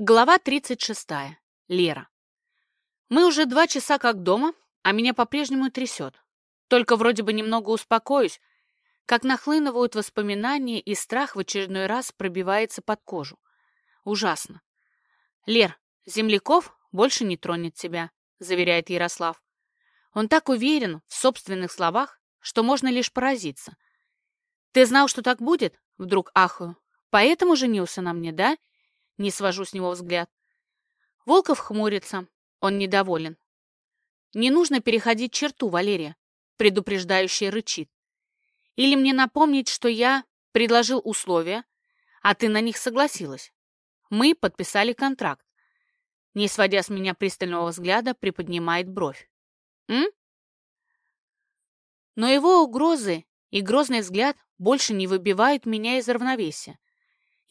Глава 36. Лера. Мы уже два часа как дома, а меня по-прежнему трясет. Только вроде бы немного успокоюсь, как нахлынывают воспоминания, и страх в очередной раз пробивается под кожу. Ужасно. «Лер, Земляков больше не тронет тебя», — заверяет Ярослав. Он так уверен в собственных словах, что можно лишь поразиться. «Ты знал, что так будет?» — вдруг ахаю. «Поэтому женился на мне, да?» Не свожу с него взгляд. Волков хмурится. Он недоволен. «Не нужно переходить черту, Валерия», — предупреждающий рычит. «Или мне напомнить, что я предложил условия, а ты на них согласилась. Мы подписали контракт. Не сводя с меня пристального взгляда, приподнимает бровь. М? Но его угрозы и грозный взгляд больше не выбивают меня из равновесия.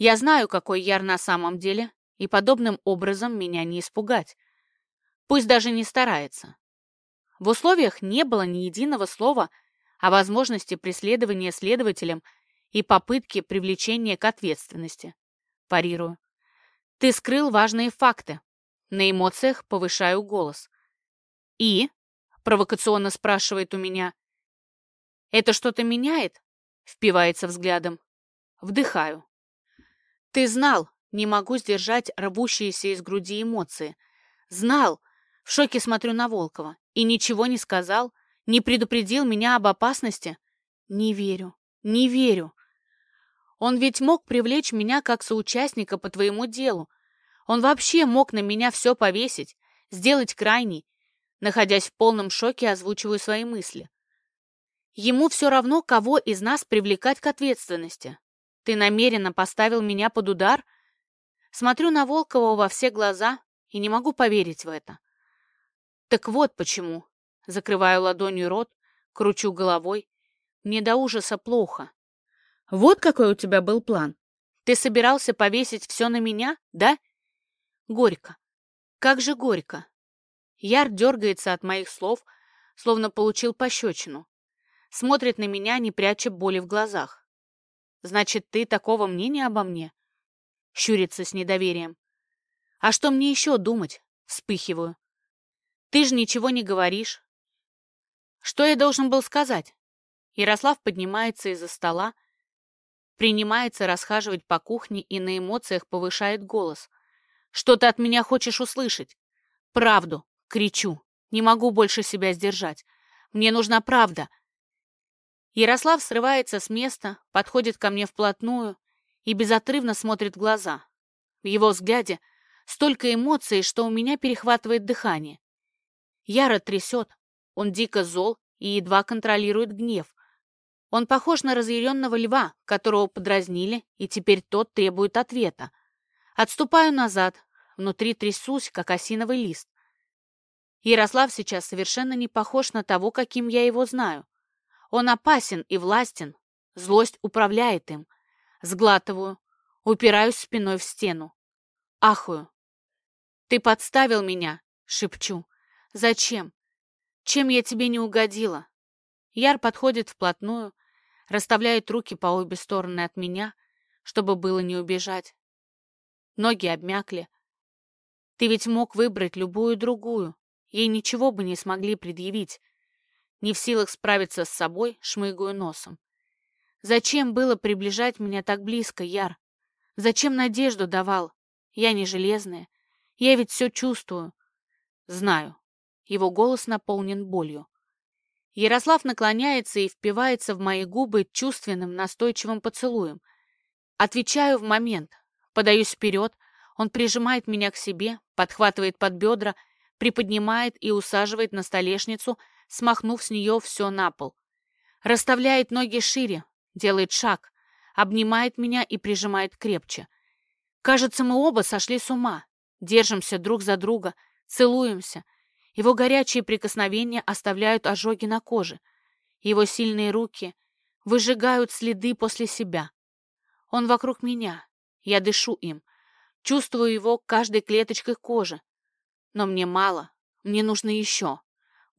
Я знаю, какой Яр на самом деле, и подобным образом меня не испугать. Пусть даже не старается. В условиях не было ни единого слова о возможности преследования следователем и попытки привлечения к ответственности. Парирую. Ты скрыл важные факты. На эмоциях повышаю голос. И? Провокационно спрашивает у меня. Это что-то меняет? Впивается взглядом. Вдыхаю. Ты знал, не могу сдержать рвущиеся из груди эмоции. Знал. В шоке смотрю на Волкова. И ничего не сказал, не предупредил меня об опасности. Не верю, не верю. Он ведь мог привлечь меня как соучастника по твоему делу. Он вообще мог на меня все повесить, сделать крайней. Находясь в полном шоке, озвучиваю свои мысли. Ему все равно, кого из нас привлекать к ответственности. Ты намеренно поставил меня под удар? Смотрю на Волкова во все глаза и не могу поверить в это. Так вот почему. Закрываю ладонью рот, кручу головой. Мне до ужаса плохо. Вот какой у тебя был план. Ты собирался повесить все на меня, да? Горько. Как же горько. Яр дергается от моих слов, словно получил пощечину. Смотрит на меня, не пряча боли в глазах. Значит, ты такого мнения обо мне? Щурится с недоверием. А что мне еще думать? Вспыхиваю. Ты же ничего не говоришь. Что я должен был сказать? Ярослав поднимается из-за стола, принимается расхаживать по кухне и на эмоциях повышает голос. Что ты от меня хочешь услышать? Правду. Кричу. Не могу больше себя сдержать. Мне нужна правда. Ярослав срывается с места, подходит ко мне вплотную и безотрывно смотрит в глаза. В его взгляде столько эмоций, что у меня перехватывает дыхание. Яро трясет, он дико зол и едва контролирует гнев. Он похож на разъяренного льва, которого подразнили, и теперь тот требует ответа. Отступаю назад, внутри трясусь, как осиновый лист. Ярослав сейчас совершенно не похож на того, каким я его знаю. Он опасен и властен. Злость управляет им. Сглатываю. Упираюсь спиной в стену. Ахую. «Ты подставил меня!» — шепчу. «Зачем? Чем я тебе не угодила?» Яр подходит вплотную, расставляет руки по обе стороны от меня, чтобы было не убежать. Ноги обмякли. Ты ведь мог выбрать любую другую. Ей ничего бы не смогли предъявить. Не в силах справиться с собой, шмыгаю носом. Зачем было приближать меня так близко, Яр? Зачем надежду давал? Я не железная. Я ведь все чувствую. Знаю. Его голос наполнен болью. Ярослав наклоняется и впивается в мои губы чувственным, настойчивым поцелуем. Отвечаю в момент. Подаюсь вперед. Он прижимает меня к себе, подхватывает под бедра, приподнимает и усаживает на столешницу, смахнув с нее все на пол. Расставляет ноги шире, делает шаг, обнимает меня и прижимает крепче. Кажется, мы оба сошли с ума. Держимся друг за друга, целуемся. Его горячие прикосновения оставляют ожоги на коже. Его сильные руки выжигают следы после себя. Он вокруг меня. Я дышу им. Чувствую его каждой клеточкой кожи. Но мне мало. Мне нужно еще.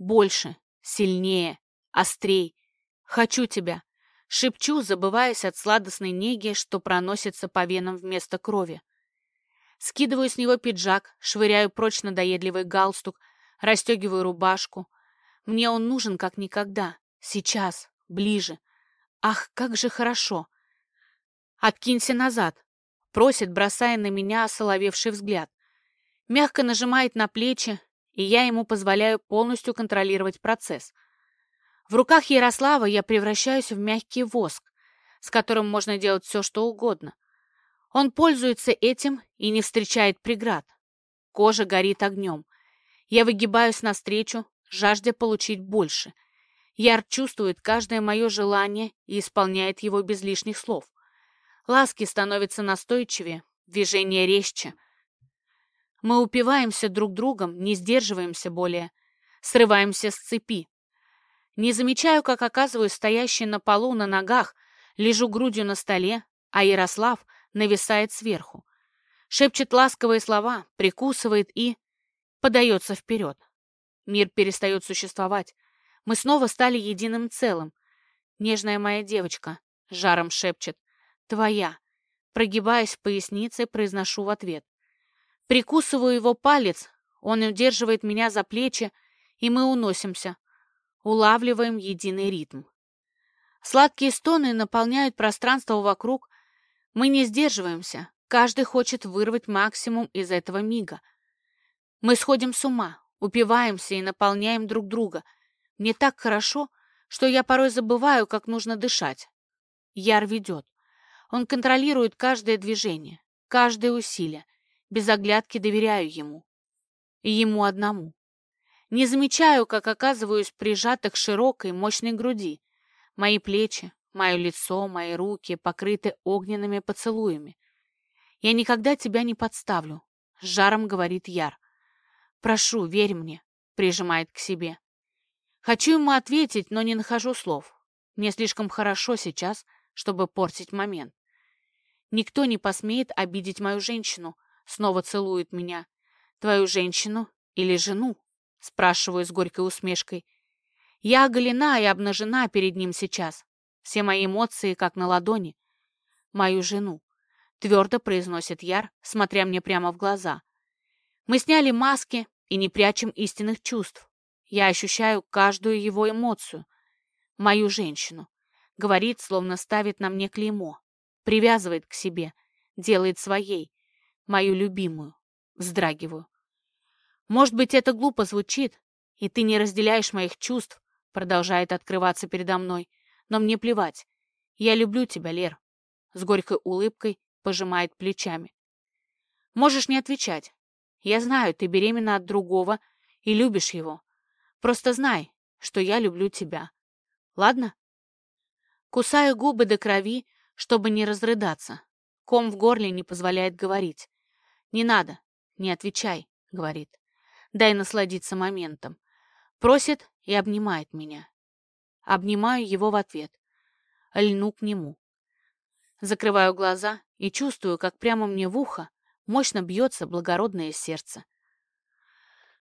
Больше сильнее, острей. Хочу тебя. Шепчу, забываясь от сладостной неги, что проносится по венам вместо крови. Скидываю с него пиджак, швыряю прочь надоедливый галстук, расстегиваю рубашку. Мне он нужен как никогда. Сейчас, ближе. Ах, как же хорошо. Откинься назад, просит, бросая на меня осоловевший взгляд. Мягко нажимает на плечи, и я ему позволяю полностью контролировать процесс. В руках Ярослава я превращаюсь в мягкий воск, с которым можно делать все, что угодно. Он пользуется этим и не встречает преград. Кожа горит огнем. Я выгибаюсь навстречу, жаждя получить больше. Яр чувствует каждое мое желание и исполняет его без лишних слов. Ласки становятся настойчивее, движения резче. Мы упиваемся друг другом, не сдерживаемся более, срываемся с цепи. Не замечаю, как оказываюсь стоящей на полу на ногах, лежу грудью на столе, а Ярослав нависает сверху. Шепчет ласковые слова, прикусывает и... подается вперед. Мир перестает существовать. Мы снова стали единым целым. Нежная моя девочка, жаром шепчет. Твоя. Прогибаясь в пояснице, произношу в ответ. Прикусываю его палец, он удерживает меня за плечи, и мы уносимся. Улавливаем единый ритм. Сладкие стоны наполняют пространство вокруг, мы не сдерживаемся, каждый хочет вырвать максимум из этого мига. Мы сходим с ума, упиваемся и наполняем друг друга. Мне так хорошо, что я порой забываю, как нужно дышать. Яр ведет. Он контролирует каждое движение, каждое усилие. Без оглядки доверяю ему. И ему одному. Не замечаю, как оказываюсь прижата к широкой, мощной груди. Мои плечи, Мое лицо, мои руки покрыты огненными поцелуями. «Я никогда тебя не подставлю», — с жаром говорит Яр. «Прошу, верь мне», — прижимает к себе. Хочу ему ответить, но не нахожу слов. Мне слишком хорошо сейчас, чтобы портить момент. Никто не посмеет обидеть мою женщину, снова целует меня. Твою женщину или жену? Спрашиваю с горькой усмешкой. Я оголена и обнажена перед ним сейчас. Все мои эмоции как на ладони. Мою жену. Твердо произносит Яр, смотря мне прямо в глаза. Мы сняли маски и не прячем истинных чувств. Я ощущаю каждую его эмоцию. Мою женщину. Говорит, словно ставит на мне клеймо. Привязывает к себе. Делает своей. Мою любимую. Вздрагиваю. Может быть, это глупо звучит, и ты не разделяешь моих чувств, продолжает открываться передо мной. Но мне плевать. Я люблю тебя, Лер. С горькой улыбкой пожимает плечами. Можешь не отвечать. Я знаю, ты беременна от другого и любишь его. Просто знай, что я люблю тебя. Ладно? Кусаю губы до крови, чтобы не разрыдаться. Ком в горле не позволяет говорить. «Не надо, не отвечай», — говорит. «Дай насладиться моментом». Просит и обнимает меня. Обнимаю его в ответ. Льну к нему. Закрываю глаза и чувствую, как прямо мне в ухо мощно бьется благородное сердце.